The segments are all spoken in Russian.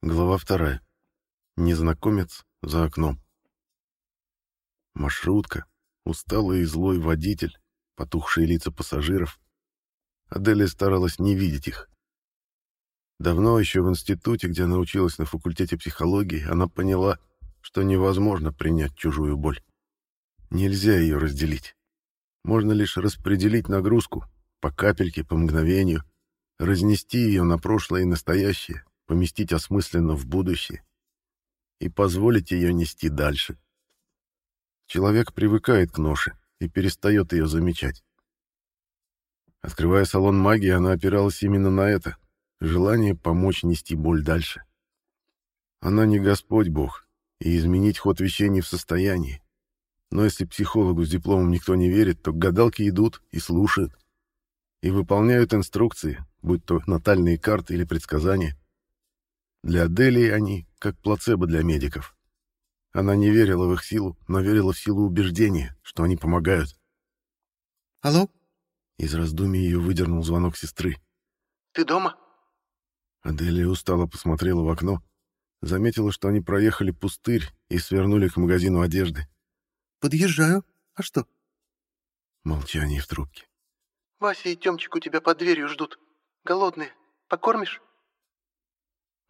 Глава вторая. Незнакомец за окном. Маршрутка, усталый и злой водитель, потухшие лица пассажиров. Аделия старалась не видеть их. Давно еще в институте, где она училась на факультете психологии, она поняла, что невозможно принять чужую боль. Нельзя ее разделить. Можно лишь распределить нагрузку, по капельке, по мгновению, разнести ее на прошлое и настоящее, поместить осмысленно в будущее и позволить ее нести дальше. Человек привыкает к ноше и перестает ее замечать. Открывая салон магии, она опиралась именно на это — желание помочь нести боль дальше. Она не Господь Бог, и изменить ход вещей не в состоянии. Но если психологу с дипломом никто не верит, то гадалки идут и слушают. И выполняют инструкции, будь то натальные карты или предсказания. Для Аделии они как плацебо для медиков. Она не верила в их силу, но верила в силу убеждения, что они помогают. «Алло?» Из раздумий ее выдернул звонок сестры. «Ты дома?» Аделия устало посмотрела в окно, заметила, что они проехали пустырь и свернули к магазину одежды. «Подъезжаю. А что?» Молчание в трубке. «Вася и Тёмчик у тебя под дверью ждут. Голодные. Покормишь?»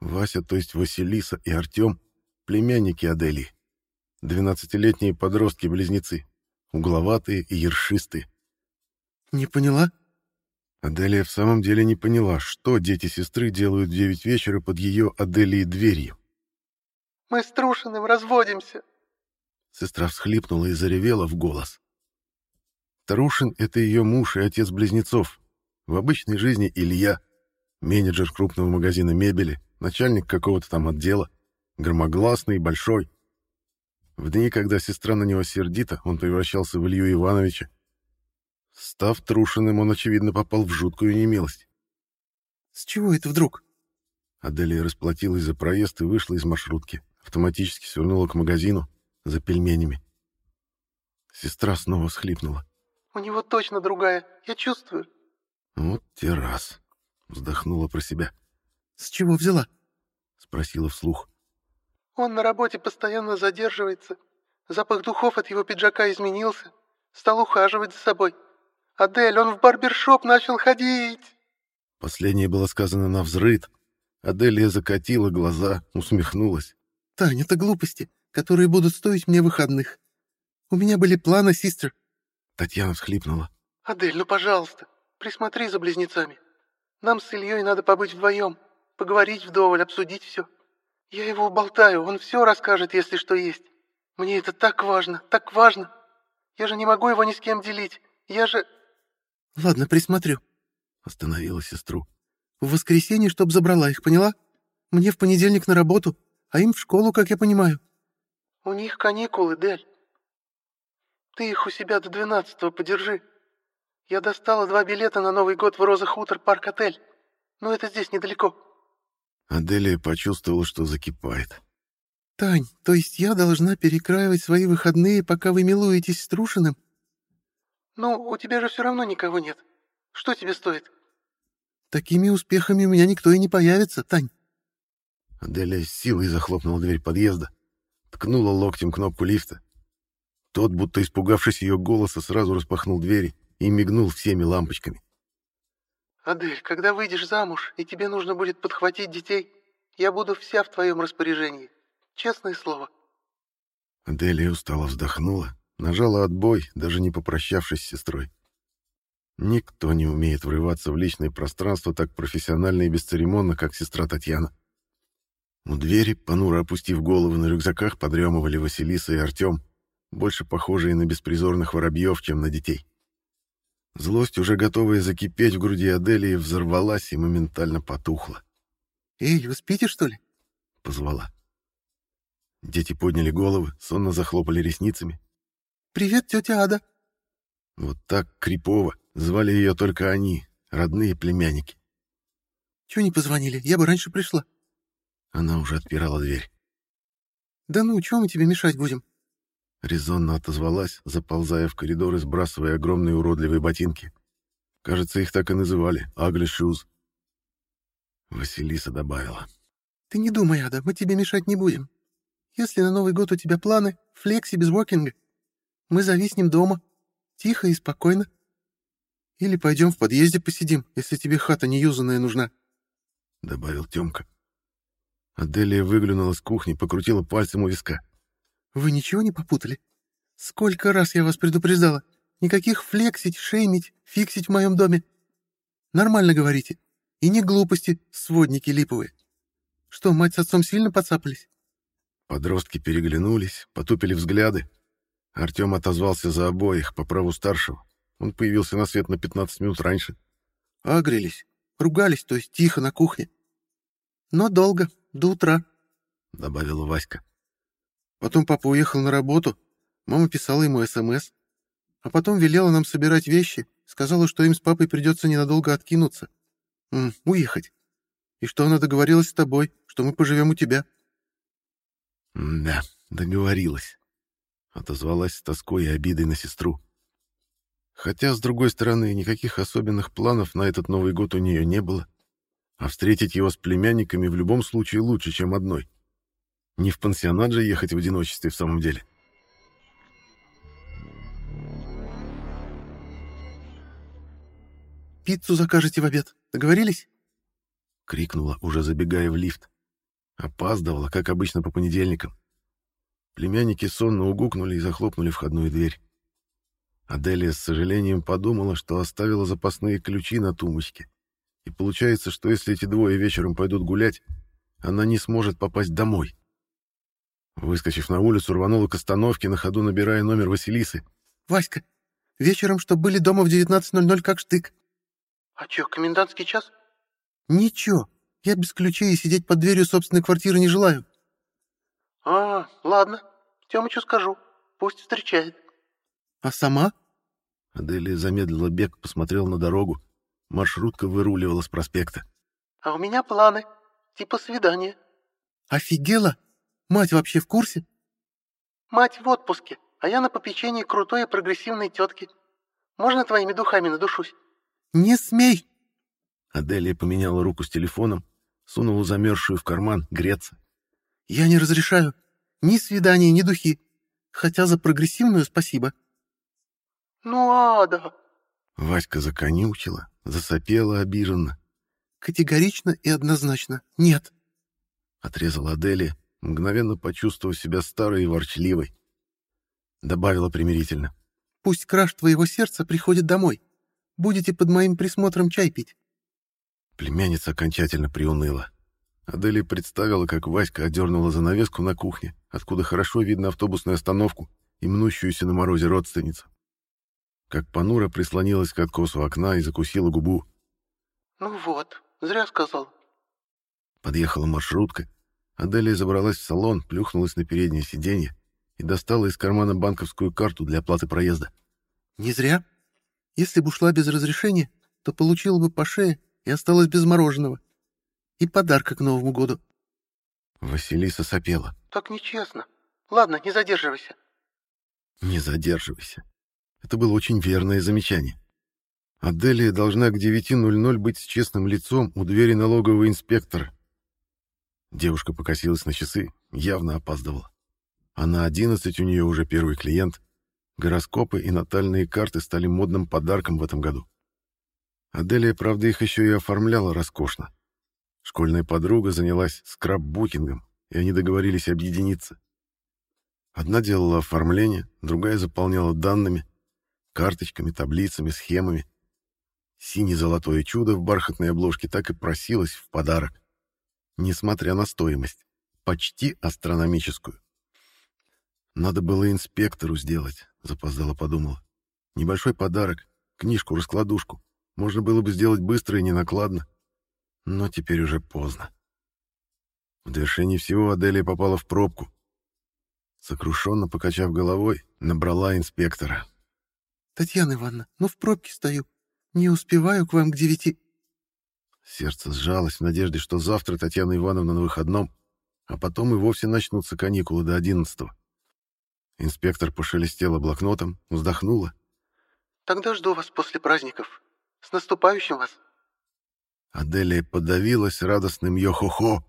Вася, то есть Василиса и Артем, племянники Аделии. Двенадцатилетние подростки-близнецы. Угловатые и ершистые. «Не поняла?» Аделия в самом деле не поняла, что дети сестры делают в девять вечера под ее Аделией дверью. «Мы с Трушиным разводимся». Сестра всхлипнула и заревела в голос. Трушин — это ее муж и отец близнецов. В обычной жизни Илья, менеджер крупного магазина мебели, начальник какого-то там отдела, громогласный и большой. В дни, когда сестра на него сердита, он превращался в Илью Ивановича. Став Трушиным, он, очевидно, попал в жуткую немилость. «С чего это вдруг?» Аделия расплатилась за проезд и вышла из маршрутки. Автоматически свернула к магазину за пельменями. Сестра снова всхлипнула. «У него точно другая, я чувствую». «Вот те раз», — вздохнула про себя. «С чего взяла?» — спросила вслух. «Он на работе постоянно задерживается. Запах духов от его пиджака изменился. Стал ухаживать за собой. Адель, он в барбершоп начал ходить!» Последнее было сказано на взрыд. Аделия закатила глаза, усмехнулась. «Тань, это глупости, которые будут стоить мне выходных. У меня были планы, систер». Татьяна всхлипнула. «Адель, ну пожалуйста, присмотри за близнецами. Нам с Ильей надо побыть вдвоем, поговорить вдоволь, обсудить все. Я его уболтаю, он все расскажет, если что есть. Мне это так важно, так важно. Я же не могу его ни с кем делить. Я же...» «Ладно, присмотрю», — остановила сестру. «В воскресенье, чтоб забрала их, поняла? Мне в понедельник на работу, а им в школу, как я понимаю». «У них каникулы, Дель. Ты их у себя до двенадцатого подержи. Я достала два билета на Новый год в Роза Хутор Парк-отель. Но это здесь недалеко». Аделия почувствовала, что закипает. «Тань, то есть я должна перекраивать свои выходные, пока вы милуетесь с Трушиным?» «Ну, у тебя же все равно никого нет. Что тебе стоит?» «Такими успехами у меня никто и не появится, Тань». Аделия с силой захлопнула дверь подъезда, ткнула локтем кнопку лифта. Тот, будто испугавшись ее голоса, сразу распахнул двери и мигнул всеми лампочками. «Адель, когда выйдешь замуж, и тебе нужно будет подхватить детей, я буду вся в твоем распоряжении. Честное слово». Аделия устало вздохнула, нажала отбой, даже не попрощавшись с сестрой. Никто не умеет врываться в личное пространство так профессионально и бесцеремонно, как сестра Татьяна. У двери, понуро опустив головы на рюкзаках, подремывали Василиса и Артем, больше похожие на беспризорных воробьев, чем на детей. Злость, уже готовая закипеть в груди Аделии, взорвалась и моментально потухла. «Эй, вы спите, что ли?» — позвала. Дети подняли головы, сонно захлопали ресницами. «Привет, тетя Ада!» Вот так крипово звали ее только они, родные племянники. «Чего не позвонили? Я бы раньше пришла». Она уже отпирала дверь. «Да ну, чего мы тебе мешать будем?» Резонно отозвалась, заползая в коридор и сбрасывая огромные уродливые ботинки. Кажется, их так и называли — «Ugly Shoes». Василиса добавила. Ты не думай, Ада, мы тебе мешать не будем. Если на Новый год у тебя планы, флекси без воркинга, мы зависнем дома, тихо и спокойно. Или пойдем в подъезде посидим, если тебе хата неюзанная нужна», — добавил Тёмка. Аделия выглянула с кухни, покрутила пальцем у виска. «Вы ничего не попутали? Сколько раз я вас предупреждала? Никаких флексить, шеймить, фиксить в моем доме. Нормально говорите. И не глупости, сводники липовые. Что, мать с отцом сильно подцапались?» Подростки переглянулись, потупили взгляды. Артем отозвался за обоих по праву старшего. Он появился на свет на 15 минут раньше. «Агрились. Ругались, то есть тихо на кухне. Но долго, до утра», — добавила Васька. Потом папа уехал на работу, мама писала ему СМС, а потом велела нам собирать вещи, сказала, что им с папой придется ненадолго откинуться. М, уехать. И что она договорилась с тобой, что мы поживем у тебя. «Да, договорилась», — отозвалась с тоской и обидой на сестру. Хотя, с другой стороны, никаких особенных планов на этот Новый год у нее не было. А встретить его с племянниками в любом случае лучше, чем одной. Не в пансионат же ехать в одиночестве в самом деле. «Пиццу закажете в обед. Договорились?» — крикнула, уже забегая в лифт. Опаздывала, как обычно, по понедельникам. Племянники сонно угукнули и захлопнули входную дверь. Аделия с сожалением подумала, что оставила запасные ключи на тумбочке. И получается, что если эти двое вечером пойдут гулять, она не сможет попасть домой. Выскочив на улицу, рванула к остановке, на ходу набирая номер Василисы. «Васька, вечером, что были дома в 19.00, как штык». «А чё, комендантский час?» «Ничего, я без ключей и сидеть под дверью собственной квартиры не желаю». «А, ладно, Тёмычу скажу, пусть встречает». «А сама?» Аделия замедлила бег, посмотрела на дорогу. Маршрутка выруливала с проспекта. «А у меня планы. Типа свидания». «Офигела? Мать вообще в курсе?» «Мать в отпуске, а я на попечении крутой и прогрессивной тетки. Можно твоими духами надушусь?» «Не смей!» Аделия поменяла руку с телефоном, сунула замерзшую в карман греться. «Я не разрешаю. Ни свидания, ни духи. Хотя за прогрессивную спасибо». «Ну, ада!» Васька законючила, засопела обиженно. «Категорично и однозначно нет», — отрезала Аделия, мгновенно почувствовав себя старой и ворчливой. Добавила примирительно. «Пусть краш твоего сердца приходит домой. Будете под моим присмотром чай пить». Племянница окончательно приуныла. Аделия представила, как Васька одернула занавеску на кухне, откуда хорошо видно автобусную остановку и мнущуюся на морозе родственницу как понуро прислонилась к откосу окна и закусила губу. «Ну вот, зря сказал». Подъехала маршрутка. Аделия забралась в салон, плюхнулась на переднее сиденье и достала из кармана банковскую карту для оплаты проезда. «Не зря. Если бы ушла без разрешения, то получила бы по шее и осталась без мороженого. И подарка к Новому году». Василиса сопела. «Так нечестно. Ладно, не задерживайся». «Не задерживайся. Это было очень верное замечание. Аделия должна к 9.00 быть с честным лицом у двери налогового инспектора. Девушка покосилась на часы, явно опаздывала. А на 11 у нее уже первый клиент. Гороскопы и натальные карты стали модным подарком в этом году. Аделия, правда, их еще и оформляла роскошно. Школьная подруга занялась скраббукингом, и они договорились объединиться. Одна делала оформление, другая заполняла данными, карточками, таблицами, схемами. Сине-золотое чудо в бархатной обложке так и просилось в подарок, несмотря на стоимость, почти астрономическую. Надо было инспектору сделать, запоздало подумала. Небольшой подарок, книжку-раскладушку. Можно было бы сделать быстро и ненакладно. Но теперь уже поздно. В довершении всего Аделия попала в пробку. Сокрушенно покачав головой, набрала инспектора. «Татьяна Ивановна, ну в пробке стою. Не успеваю к вам к девяти». Сердце сжалось в надежде, что завтра Татьяна Ивановна на выходном, а потом и вовсе начнутся каникулы до одиннадцатого. Инспектор пошелестела блокнотом, вздохнула. «Тогда жду вас после праздников. С наступающим вас!» Аделия подавилась радостным «Йо-хо-хо!»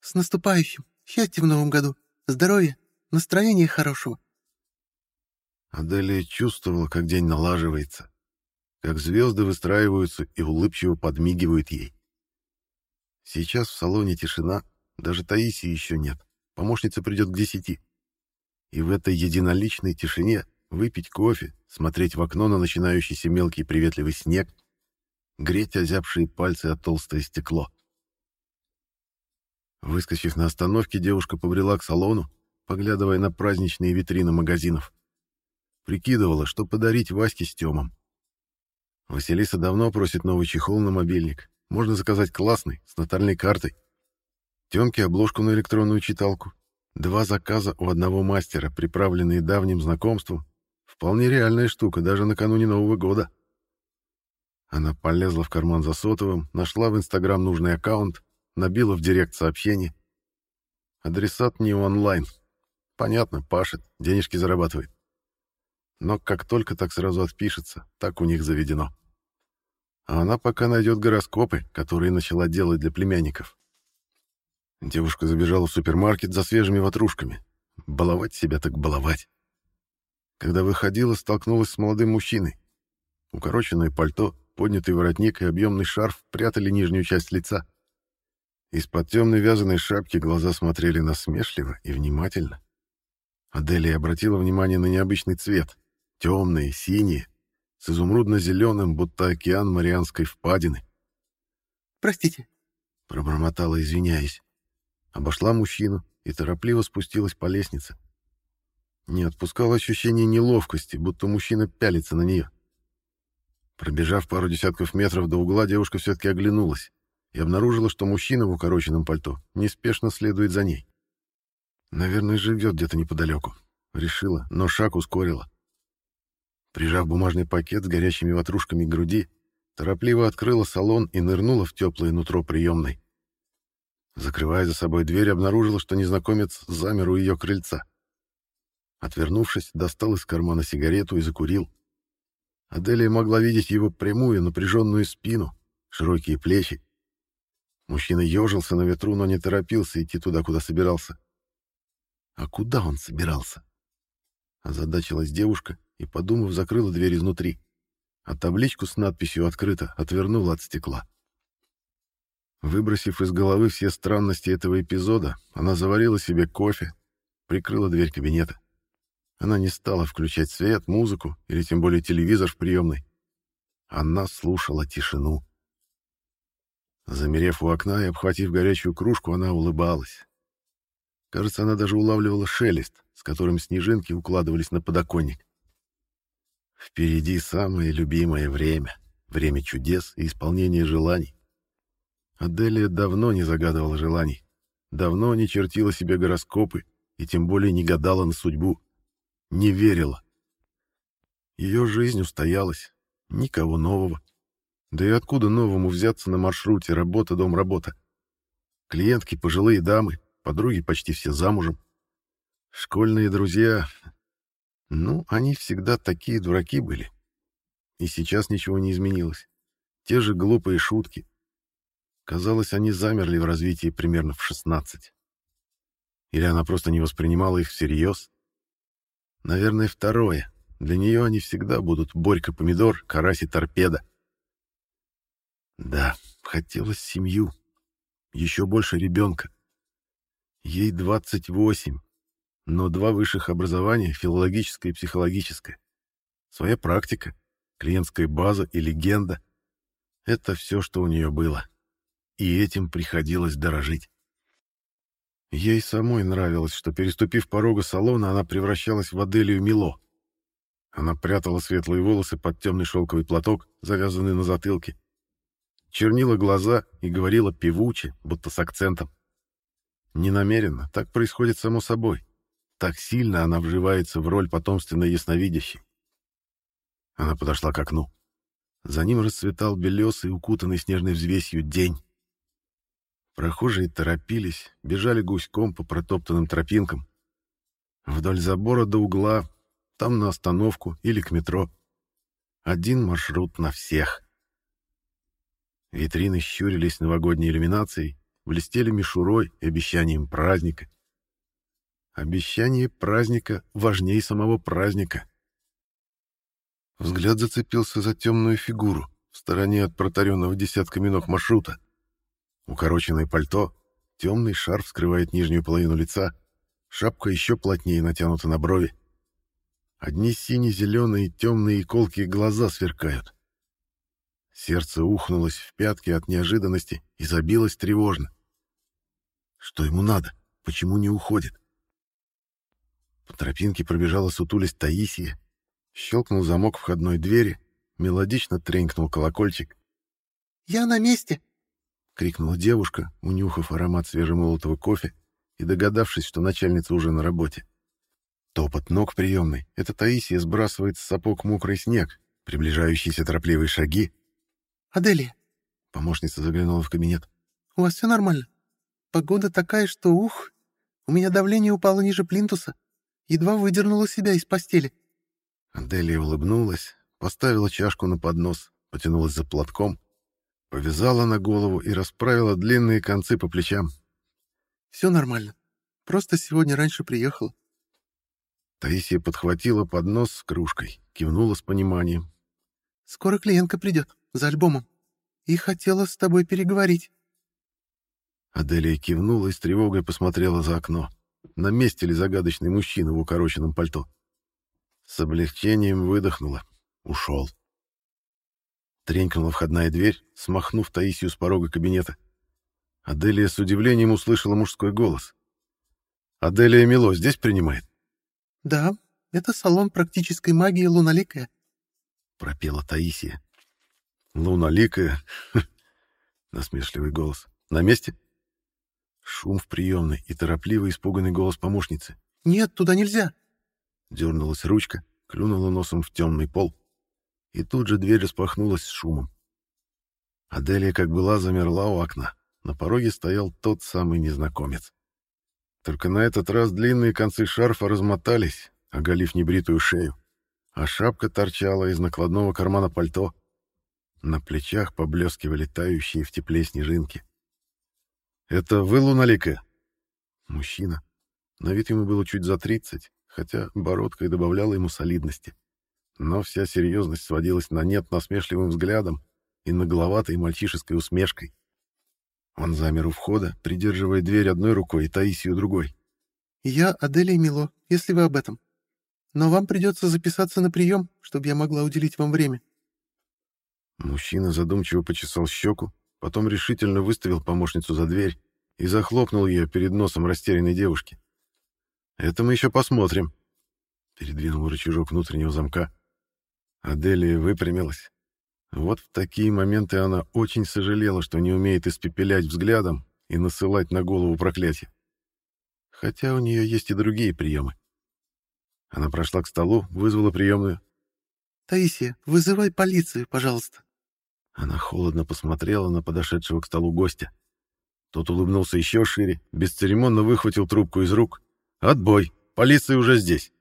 С наступающим! Счастья в новом году! Здоровья! Настроения хорошего!» Аделия чувствовала, как день налаживается, как звезды выстраиваются и улыбчиво подмигивают ей. Сейчас в салоне тишина, даже Таисии еще нет. Помощница придет к десяти. И в этой единоличной тишине выпить кофе, смотреть в окно на начинающийся мелкий приветливый снег, греть озябшие пальцы от толстое стекло. Выскочив на остановке, девушка побрела к салону, поглядывая на праздничные витрины магазинов. Прикидывала, что подарить Ваське с Тёмом. Василиса давно просит новый чехол на мобильник. Можно заказать классный, с нотальной картой. Тёмке обложку на электронную читалку. Два заказа у одного мастера, приправленные давним знакомством. Вполне реальная штука, даже накануне Нового года. Она полезла в карман за сотовым, нашла в Инстаграм нужный аккаунт, набила в директ сообщение. Адресат не онлайн. Понятно, пашет, денежки зарабатывает. Но как только так сразу отпишется, так у них заведено. А она пока найдет гороскопы, которые начала делать для племянников. Девушка забежала в супермаркет за свежими ватрушками. Баловать себя так баловать. Когда выходила, столкнулась с молодым мужчиной. Укороченное пальто, поднятый воротник и объемный шарф прятали нижнюю часть лица. Из-под темной вязаной шапки глаза смотрели насмешливо и внимательно. Аделия обратила внимание на необычный цвет. Темные, синие, с изумрудно-зеленым, будто океан Марианской впадины. «Простите», — пробормотала, извиняясь. Обошла мужчину и торопливо спустилась по лестнице. Не отпускало ощущение неловкости, будто мужчина пялится на нее. Пробежав пару десятков метров до угла, девушка все-таки оглянулась и обнаружила, что мужчина в укороченном пальто неспешно следует за ней. Наверное, живет где-то неподалеку. Решила, но шаг ускорила. Прижав бумажный пакет с горящими ватрушками к груди, торопливо открыла салон и нырнула в теплое нутро приемной. Закрывая за собой дверь, обнаружила, что незнакомец замер у ее крыльца. Отвернувшись, достал из кармана сигарету и закурил. Аделия могла видеть его прямую, напряженную спину, широкие плечи. Мужчина ежился на ветру, но не торопился идти туда, куда собирался. А куда он собирался? Озадачилась девушка и, подумав, закрыла дверь изнутри, а табличку с надписью «Открыто» отвернула от стекла. Выбросив из головы все странности этого эпизода, она заварила себе кофе, прикрыла дверь кабинета. Она не стала включать свет, музыку или тем более телевизор в приемной. Она слушала тишину. Замерев у окна и обхватив горячую кружку, она улыбалась. Кажется, она даже улавливала шелест, с которым снежинки укладывались на подоконник. Впереди самое любимое время, время чудес и исполнения желаний. Аделия давно не загадывала желаний, давно не чертила себе гороскопы и тем более не гадала на судьбу, не верила. Ее жизнь устоялась, никого нового. Да и откуда новому взяться на маршруте работа-дом-работа? Клиентки пожилые дамы, подруги почти все замужем. Школьные друзья, ну, они всегда такие дураки были. И сейчас ничего не изменилось. Те же глупые шутки. Казалось, они замерли в развитии примерно в 16. Или она просто не воспринимала их всерьез? Наверное, второе. Для нее они всегда будут Борька-помидор, карась и торпеда. Да, хотелось семью. Еще больше ребенка. Ей 28, но два высших образования, филологическое и психологическое. Своя практика, клиентская база и легенда. Это все, что у нее было. И этим приходилось дорожить. Ей самой нравилось, что, переступив порога салона, она превращалась в Аделию Мило. Она прятала светлые волосы под темный шелковый платок, завязанный на затылке, чернила глаза и говорила певуче, будто с акцентом. Ненамеренно, так происходит само собой. Так сильно она вживается в роль потомственной ясновидящей. Она подошла к окну. За ним расцветал белесый, укутанный снежной взвесью день. Прохожие торопились, бежали гуськом по протоптанным тропинкам. Вдоль забора до угла, там на остановку или к метро. Один маршрут на всех. Витрины щурились новогодней иллюминацией, блестели мишурой и обещанием праздника. Обещание праздника важнее самого праздника. Взгляд зацепился за темную фигуру в стороне от протаренного десятками ног маршрута. Укороченное пальто, темный шарф скрывает нижнюю половину лица, шапка еще плотнее натянута на брови. Одни сине-зеленые темные и колкие глаза сверкают. Сердце ухнулось в пятки от неожиданности и забилось тревожно. Что ему надо? Почему не уходит? По тропинке пробежала сутулись Таисия. Щелкнул замок входной двери, мелодично тренькнул колокольчик. «Я на месте!» — крикнула девушка, унюхав аромат свежемолотого кофе и догадавшись, что начальница уже на работе. Топот ног в приемной — это Таисия сбрасывает с сапог мокрый снег, приближающиеся торопливые шаги. «Аделия!» — помощница заглянула в кабинет. «У вас все нормально? Погода такая, что ух! У меня давление упало ниже плинтуса. Едва выдернула себя из постели. Аделия улыбнулась, поставила чашку на поднос, потянулась за платком, повязала на голову и расправила длинные концы по плечам. «Все нормально. Просто сегодня раньше приехала». Таисия подхватила поднос с кружкой, кивнула с пониманием. «Скоро клиентка придет, за альбомом. И хотела с тобой переговорить». Аделия кивнула и с тревогой посмотрела за окно на месте ли загадочный мужчина в укороченном пальто. С облегчением выдохнула. Ушел. Тренькнула входная дверь, смахнув Таисию с порога кабинета. Аделия с удивлением услышала мужской голос. «Аделия Мило здесь принимает?» «Да, это салон практической магии Луналикая», — пропела Таисия. «Луналикая?» — насмешливый голос. «На месте?» Шум в приемной и торопливый испуганный голос помощницы. «Нет, туда нельзя!» Дернулась ручка, клюнула носом в темный пол. И тут же дверь распахнулась с шумом. Аделия, как была, замерла у окна. На пороге стоял тот самый незнакомец. Только на этот раз длинные концы шарфа размотались, оголив небритую шею, а шапка торчала из накладного кармана пальто. На плечах поблескивали тающие в тепле снежинки. «Это вы, Луналика?» Мужчина. На вид ему было чуть за тридцать, хотя бородка и добавляла ему солидности. Но вся серьезность сводилась на нет насмешливым взглядом и нагловатой мальчишеской усмешкой. Он замер у входа, придерживая дверь одной рукой и Таисию другой. «Я Аделия Мило, если вы об этом. Но вам придется записаться на прием, чтобы я могла уделить вам время». Мужчина задумчиво почесал щеку, потом решительно выставил помощницу за дверь и захлопнул ее перед носом растерянной девушки. «Это мы еще посмотрим», — передвинул рычажок внутреннего замка. Аделия выпрямилась. Вот в такие моменты она очень сожалела, что не умеет испепелять взглядом и насылать на голову проклятие. Хотя у нее есть и другие приемы. Она прошла к столу, вызвала приемную. «Таисия, вызывай полицию, пожалуйста». Она холодно посмотрела на подошедшего к столу гостя. Тот улыбнулся еще шире, бесцеремонно выхватил трубку из рук. «Отбой! Полиция уже здесь!»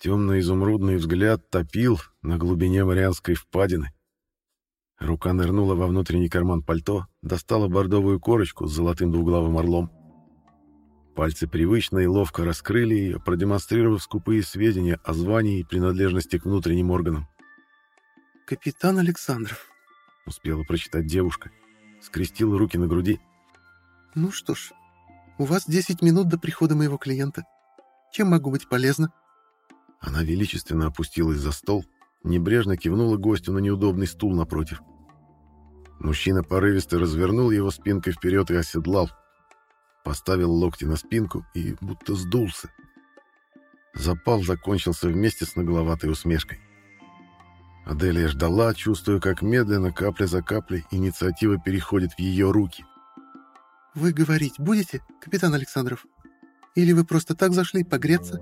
Темно-изумрудный взгляд топил на глубине Марианской впадины. Рука нырнула во внутренний карман пальто, достала бордовую корочку с золотым двуглавым орлом. Пальцы привычно и ловко раскрыли ее, продемонстрировав скупые сведения о звании и принадлежности к внутренним органам. «Капитан Александров», — успела прочитать девушка. Скрестила руки на груди. «Ну что ж, у вас 10 минут до прихода моего клиента. Чем могу быть полезна?» Она величественно опустилась за стол, небрежно кивнула гостю на неудобный стул напротив. Мужчина порывисто развернул его спинкой вперед и оседлал. Поставил локти на спинку и будто сдулся. Запал закончился вместе с нагловатой усмешкой. Аделия ждала, чувствуя, как медленно, капля за каплей, инициатива переходит в ее руки. «Вы говорить будете, капитан Александров? Или вы просто так зашли погреться?»